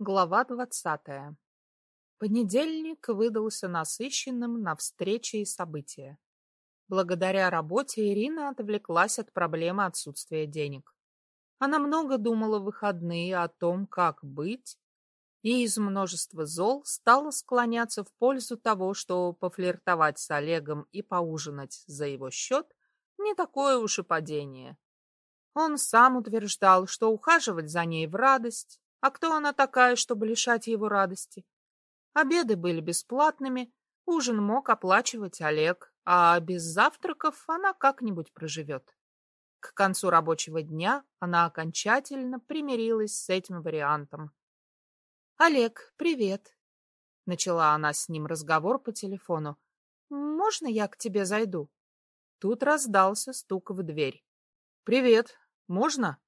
Глава двадцатая. Понедельник выдался насыщенным на встречи и события. Благодаря работе Ирина отвлеклась от проблемы отсутствия денег. Она много думала в выходные о том, как быть, и из множества зол стала склоняться в пользу того, что пофлиртовать с Олегом и поужинать за его счет не такое уж и падение. Он сам утверждал, что ухаживать за ней в радость, а кто она такая, чтобы лишать его радости? Обеды были бесплатными, ужин мог оплачивать Олег, а без завтраков она как-нибудь проживет. К концу рабочего дня она окончательно примирилась с этим вариантом. «Олег, привет!» — начала она с ним разговор по телефону. «Можно я к тебе зайду?» Тут раздался стук в дверь. «Привет! Можно?»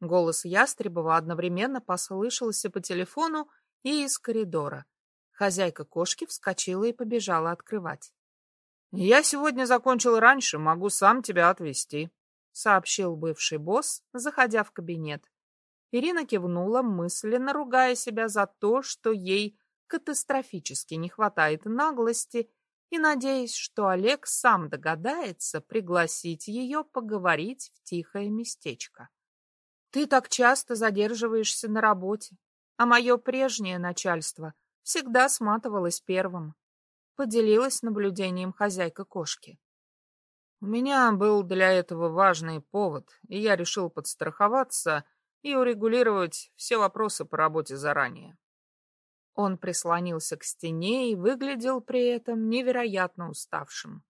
Голос Ястребова одновременно послышался по телефону и из коридора. Хозяйка кошки вскочила и побежала открывать. «Я сегодня закончил раньше, могу сам тебя отвезти», — сообщил бывший босс, заходя в кабинет. Ирина кивнула, мысленно ругая себя за то, что ей катастрофически не хватает наглости, и надеясь, что Олег сам догадается пригласить ее поговорить в тихое местечко. Ты так часто задерживаешься на работе, а мое прежнее начальство всегда сматывалось первым. Поделилась наблюдением хозяйка кошки. У меня был для этого важный повод, и я решил подстраховаться и урегулировать все вопросы по работе заранее. Он прислонился к стене и выглядел при этом невероятно уставшим.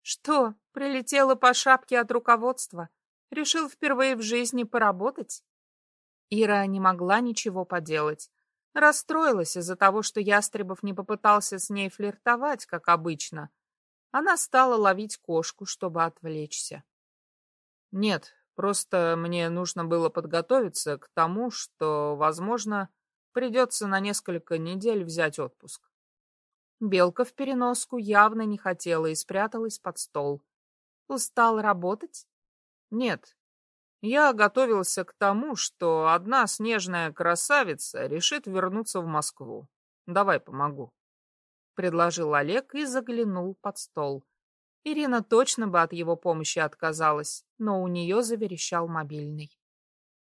Что, прилетело по шапке от руководства? Решил впервые в жизни поработать? Ира не могла ничего поделать. Расстроилась из-за того, что Ястребов не попытался с ней флиртовать, как обычно. Она стала ловить кошку, чтобы отвлечься. Нет, просто мне нужно было подготовиться к тому, что, возможно, придется на несколько недель взять отпуск. Белка в переноску явно не хотела и спряталась под стол. Устал работать? Нет. Я готовился к тому, что одна снежная красавица решит вернуться в Москву. Давай помогу. Предложил Олег и заглянул под стол. Ирина точно бы от его помощи отказалась, но у нее заверещал мобильный.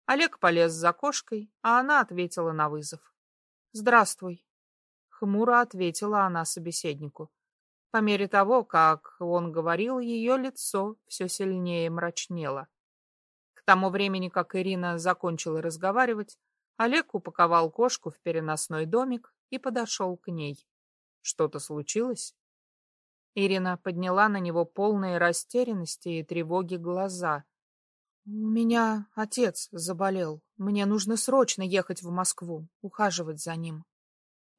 Олег полез за кошкой, а она ответила на вызов. «Здравствуй», — хмуро ответила она собеседнику. По мере того, как он говорил, ее лицо все сильнее мрачнело. К тому времени, как Ирина закончила разговаривать, Олег упаковал кошку в переносной домик и подошел к ней. Что-то случилось? Ирина подняла на него полные растерянности и тревоги глаза. «У меня отец заболел. Мне нужно срочно ехать в Москву, ухаживать за ним».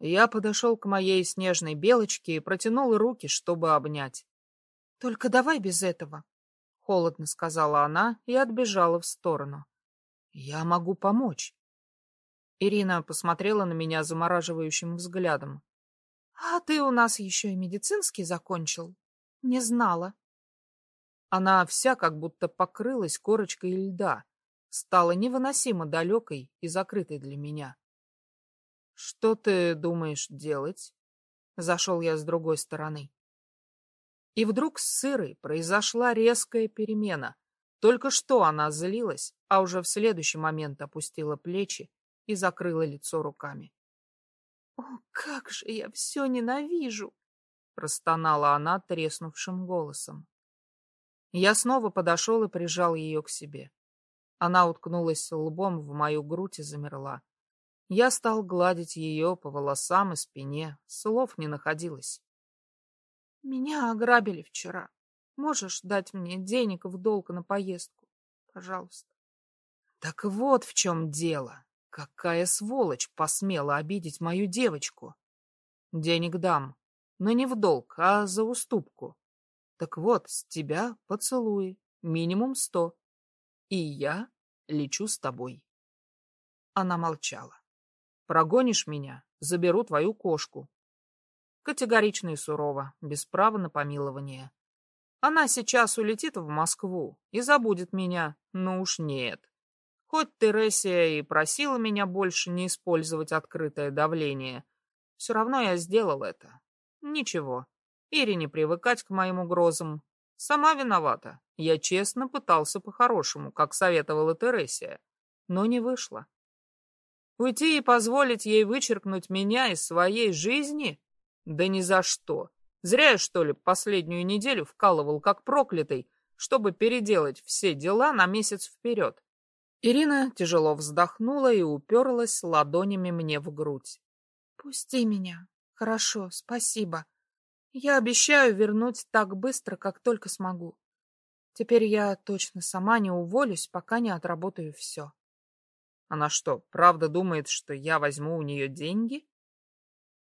Я подошел к моей снежной белочке и протянул руки, чтобы обнять. — Только давай без этого, — холодно сказала она и отбежала в сторону. — Я могу помочь. Ирина посмотрела на меня замораживающим взглядом. — А ты у нас еще и медицинский закончил? Не знала. Она вся как будто покрылась корочкой льда, стала невыносимо далекой и закрытой для меня. «Что ты думаешь делать?» Зашел я с другой стороны. И вдруг с Сырой произошла резкая перемена. Только что она злилась, а уже в следующий момент опустила плечи и закрыла лицо руками. «О, как же я все ненавижу!» — простонала она треснувшим голосом. Я снова подошел и прижал ее к себе. Она уткнулась лбом в мою грудь и замерла. Я стал гладить ее по волосам и спине. Слов не находилось. Меня ограбили вчера. Можешь дать мне денег в долг на поездку? Пожалуйста. Так вот в чем дело. Какая сволочь посмела обидеть мою девочку. Денег дам, но не в долг, а за уступку. Так вот, с тебя поцелуй, минимум сто. И я лечу с тобой. Она молчала. Прогонишь меня, заберу твою кошку. Категорично и сурово, без права на помилование. Она сейчас улетит в Москву и забудет меня, но уж нет. Хоть Тересия и просила меня больше не использовать открытое давление, все равно я сделал это. Ничего, Ире не привыкать к моим угрозам. Сама виновата. Я честно пытался по-хорошему, как советовала Тересия, но не вышло. Уйти и позволить ей вычеркнуть меня из своей жизни? Да ни за что. Зря я, что ли, последнюю неделю вкалывал как проклятый, чтобы переделать все дела на месяц вперед. Ирина тяжело вздохнула и уперлась ладонями мне в грудь. «Пусти меня. Хорошо, спасибо. Я обещаю вернуть так быстро, как только смогу. Теперь я точно сама не уволюсь, пока не отработаю все». Она что, правда думает, что я возьму у нее деньги?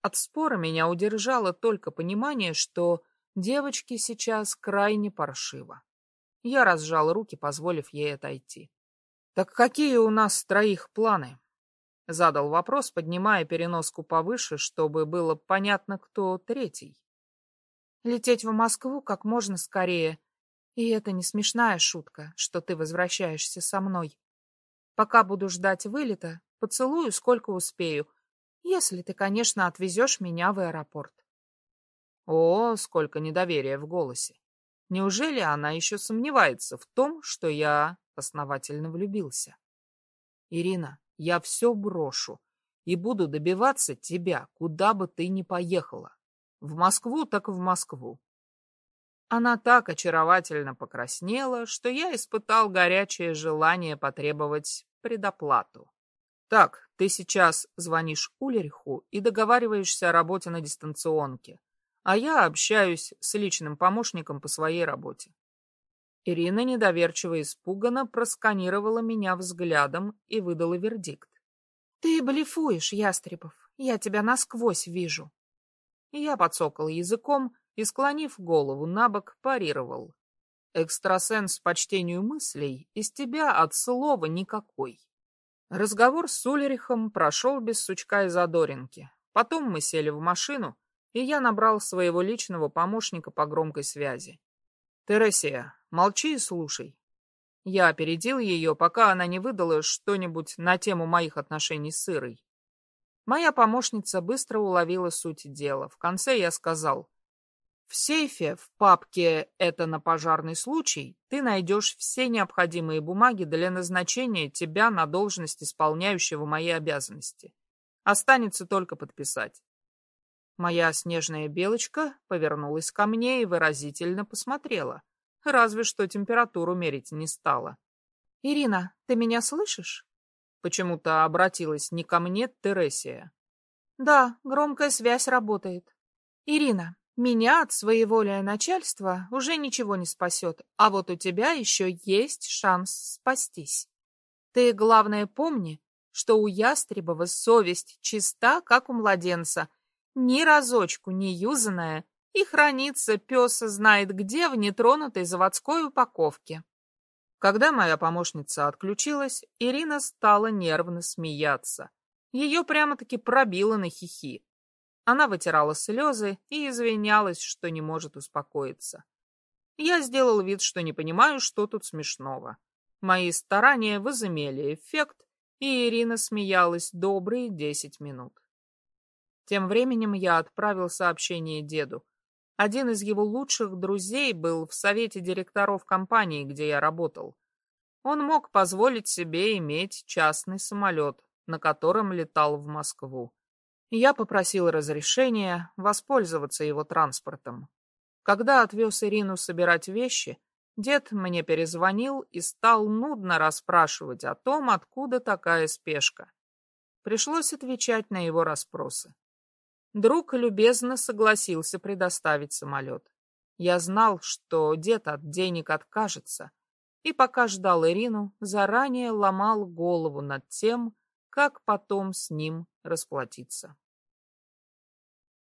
От спора меня удержало только понимание, что девочке сейчас крайне паршиво. Я разжал руки, позволив ей отойти. «Так какие у нас троих планы?» Задал вопрос, поднимая переноску повыше, чтобы было понятно, кто третий. «Лететь в Москву как можно скорее. И это не смешная шутка, что ты возвращаешься со мной. Пока буду ждать вылета, поцелую сколько успею, если ты, конечно, отвезешь меня в аэропорт». О, сколько недоверия в голосе! Неужели она еще сомневается в том, что я основательно влюбился? Ирина, я все брошу и буду добиваться тебя, куда бы ты ни поехала. В Москву так в Москву. Она так очаровательно покраснела, что я испытал горячее желание потребовать предоплату. Так, ты сейчас звонишь Ульриху и договариваешься о работе на дистанционке а я общаюсь с личным помощником по своей работе. Ирина недоверчиво и испуганно просканировала меня взглядом и выдала вердикт. «Ты блефуешь, Ястребов, я тебя насквозь вижу». Я подсокал языком и, склонив голову на бок, парировал. «Экстрасенс по чтению мыслей из тебя от слова никакой». Разговор с Ульрихом прошел без сучка и задоринки. Потом мы сели в машину, и я набрал своего личного помощника по громкой связи. «Тересия, молчи и слушай». Я опередил ее, пока она не выдала что-нибудь на тему моих отношений с Ирой. Моя помощница быстро уловила суть дела. В конце я сказал, «В сейфе, в папке «Это на пожарный случай» ты найдешь все необходимые бумаги для назначения тебя на должность исполняющего мои обязанности. Останется только подписать. Моя снежная белочка повернулась ко мне и выразительно посмотрела. Разве что температуру мерить не стала. «Ирина, ты меня слышишь?» Почему-то обратилась не ко мне Тересия. «Да, громкая связь работает. Ирина, меня от своеволия начальства уже ничего не спасет, а вот у тебя еще есть шанс спастись. Ты, главное, помни, что у Ястребова совесть чиста, как у младенца — ни разочку не юзанная, и хранится пес знает где в нетронутой заводской упаковке. Когда моя помощница отключилась, Ирина стала нервно смеяться. Ее прямо-таки пробило на хихи. Она вытирала слезы и извинялась, что не может успокоиться. Я сделал вид, что не понимаю, что тут смешного. Мои старания возымели эффект, и Ирина смеялась добрые десять минут. Тем временем я отправил сообщение деду. Один из его лучших друзей был в совете директоров компании, где я работал. Он мог позволить себе иметь частный самолет, на котором летал в Москву. Я попросил разрешения воспользоваться его транспортом. Когда отвез Ирину собирать вещи, дед мне перезвонил и стал нудно расспрашивать о том, откуда такая спешка. Пришлось отвечать на его расспросы. Друг любезно согласился предоставить самолет. Я знал, что дед от денег откажется, и пока ждал Ирину, заранее ломал голову над тем, как потом с ним расплатиться.